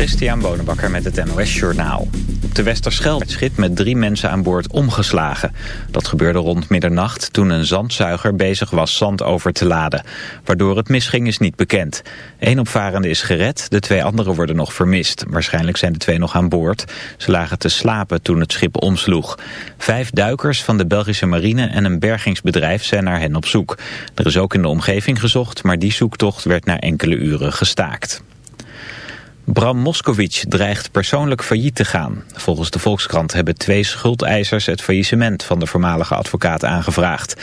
Christian Bonenbakker met het NOS Journaal. Op de Westerschelde werd schip met drie mensen aan boord omgeslagen. Dat gebeurde rond middernacht toen een zandzuiger bezig was zand over te laden. Waardoor het misging is niet bekend. Eén opvarende is gered, de twee anderen worden nog vermist. Waarschijnlijk zijn de twee nog aan boord. Ze lagen te slapen toen het schip omsloeg. Vijf duikers van de Belgische marine en een bergingsbedrijf zijn naar hen op zoek. Er is ook in de omgeving gezocht, maar die zoektocht werd na enkele uren gestaakt. Bram Moskowitz dreigt persoonlijk failliet te gaan. Volgens de Volkskrant hebben twee schuldeisers het faillissement van de voormalige advocaat aangevraagd.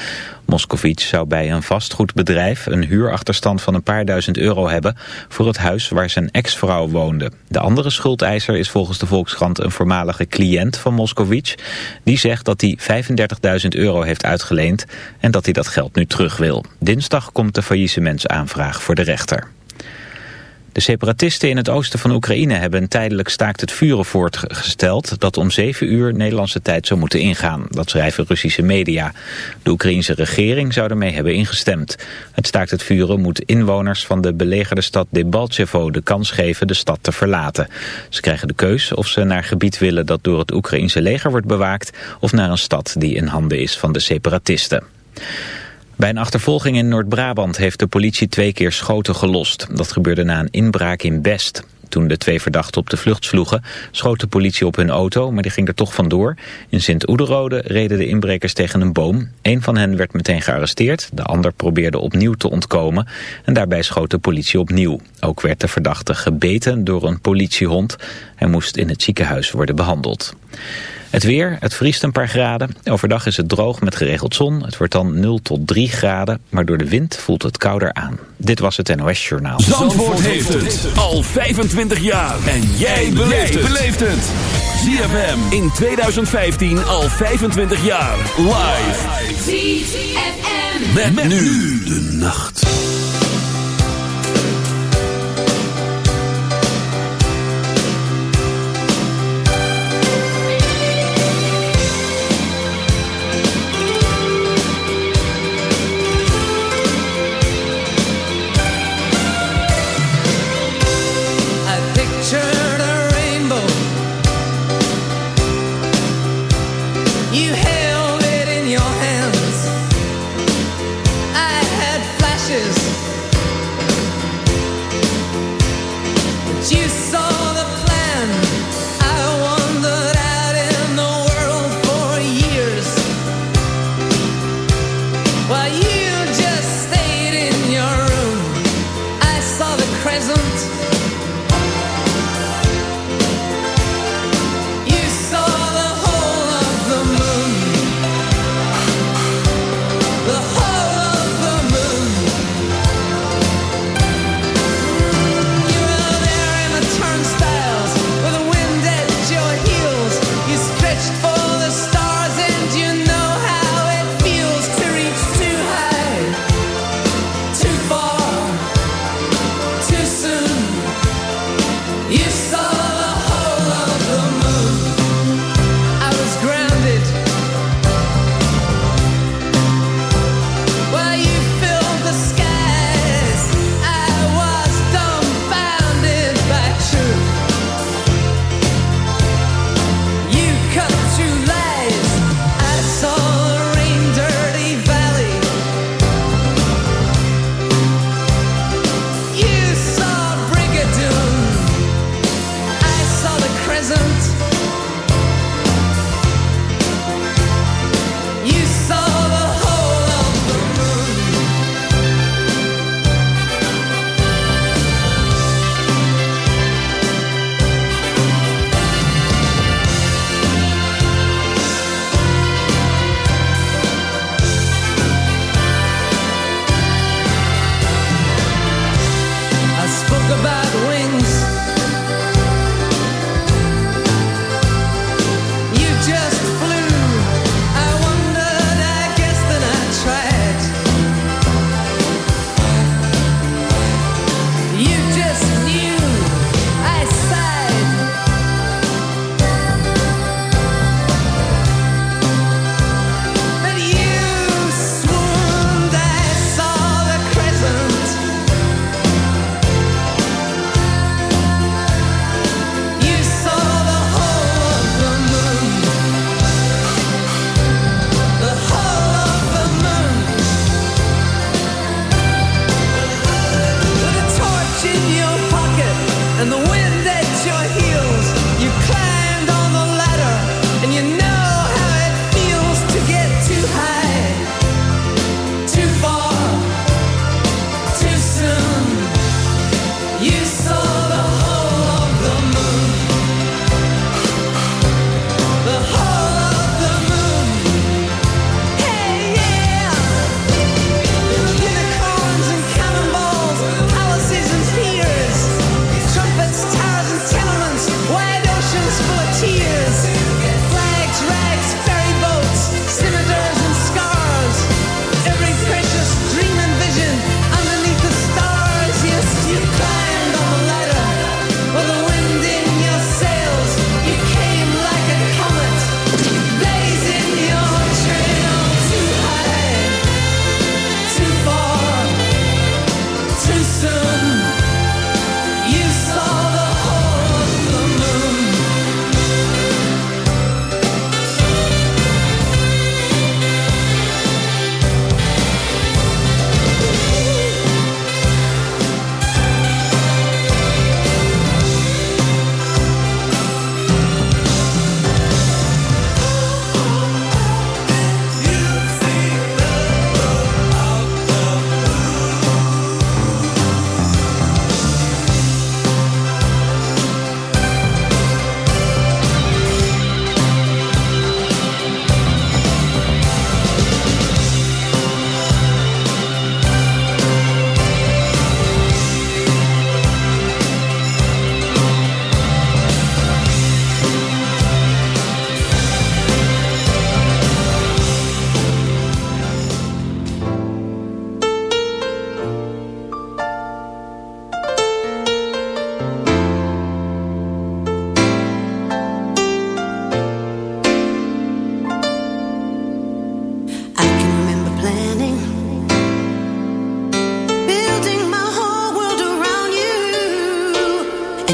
Moskowitz zou bij een vastgoedbedrijf een huurachterstand van een paar duizend euro hebben voor het huis waar zijn ex-vrouw woonde. De andere schuldeiser is volgens de Volkskrant een voormalige cliënt van Moskowitz. Die zegt dat hij 35.000 euro heeft uitgeleend en dat hij dat geld nu terug wil. Dinsdag komt de faillissementsaanvraag voor de rechter. De separatisten in het oosten van Oekraïne hebben een tijdelijk staakt het vuren voortgesteld dat om zeven uur Nederlandse tijd zou moeten ingaan. Dat schrijven Russische media. De Oekraïense regering zou ermee hebben ingestemd. Het staakt het vuren moet inwoners van de belegerde stad Debaltsevo de kans geven de stad te verlaten. Ze krijgen de keus of ze naar gebied willen dat door het Oekraïense leger wordt bewaakt of naar een stad die in handen is van de separatisten. Bij een achtervolging in Noord-Brabant heeft de politie twee keer schoten gelost. Dat gebeurde na een inbraak in Best. Toen de twee verdachten op de vlucht sloegen, schoot de politie op hun auto, maar die ging er toch vandoor. In Sint-Oederode reden de inbrekers tegen een boom. Een van hen werd meteen gearresteerd, de ander probeerde opnieuw te ontkomen en daarbij schoot de politie opnieuw. Ook werd de verdachte gebeten door een politiehond. Hij moest in het ziekenhuis worden behandeld. Het weer, het vriest een paar graden. Overdag is het droog met geregeld zon. Het wordt dan 0 tot 3 graden, maar door de wind voelt het kouder aan. Dit was het NOS Journaal. Zandvoort, heeft het al 25 jaar. En jij beleeft het. ZFM in 2015 al 25 jaar. Live. ZFM. met nu de nacht.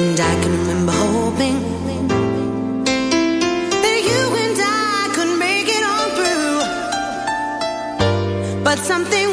and I can remember hoping that you and I could make it on through. But something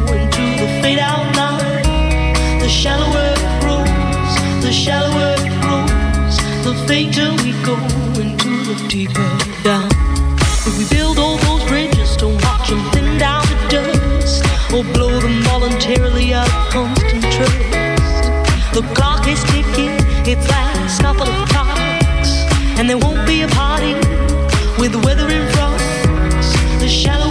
shallower it grows, the shallower it grows, the fainter we go into the deeper down. If we build all those bridges to watch them thin down to dust, or blow them voluntarily out of constant trust. The clock is ticking, its last couple of clocks, and there won't be a party with the weather in front. The shallower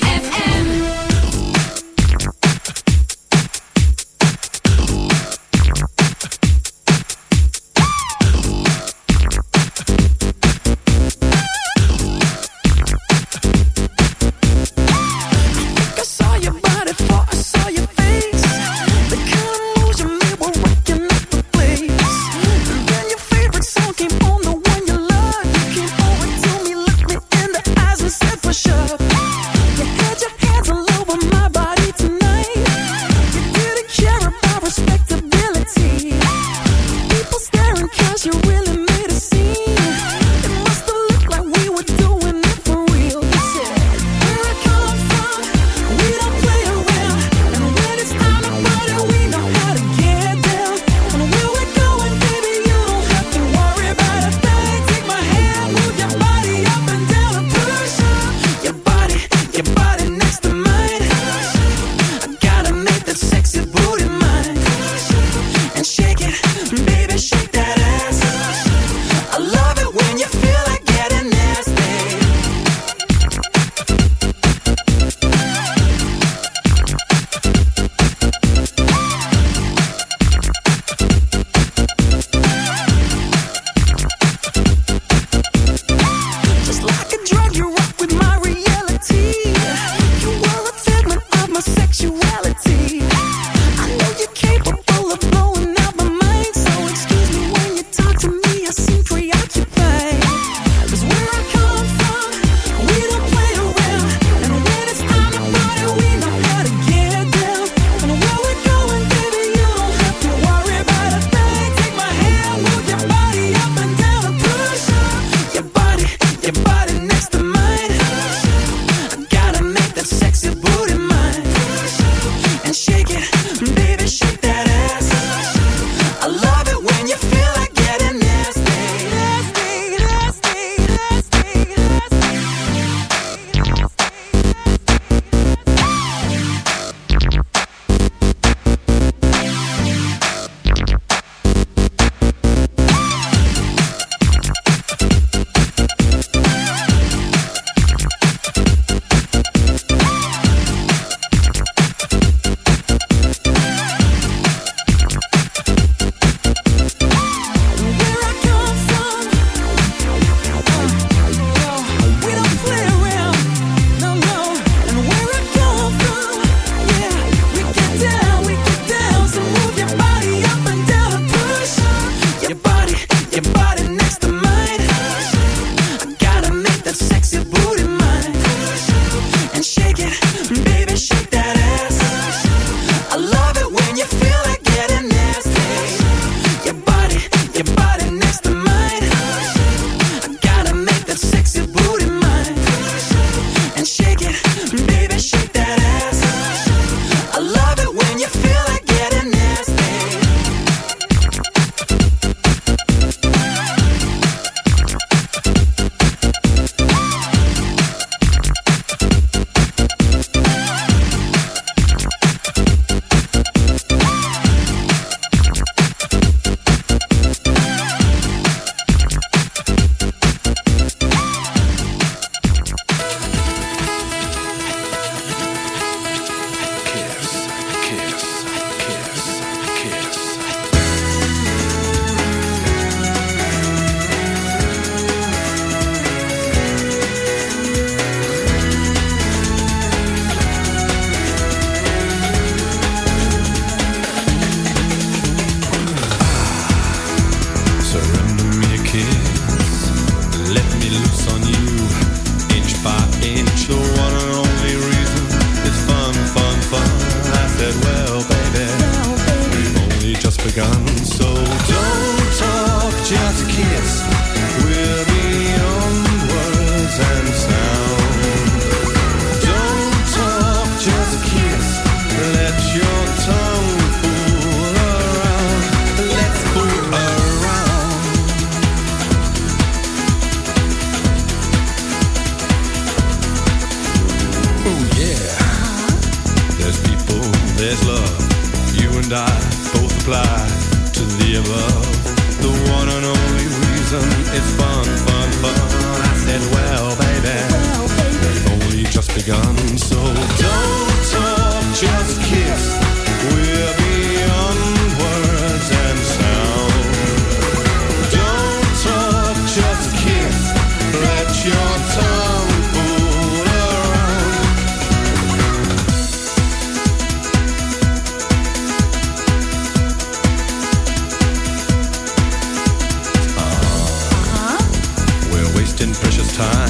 wasting precious time.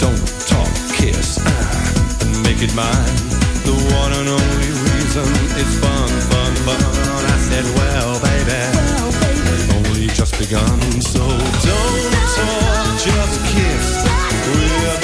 Don't talk, kiss, ah, and make it mine. The one and only reason is fun, fun, fun. I said, well, baby, well, baby. only just begun. So don't talk, just kiss. We're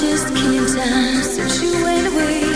just came time since you went away.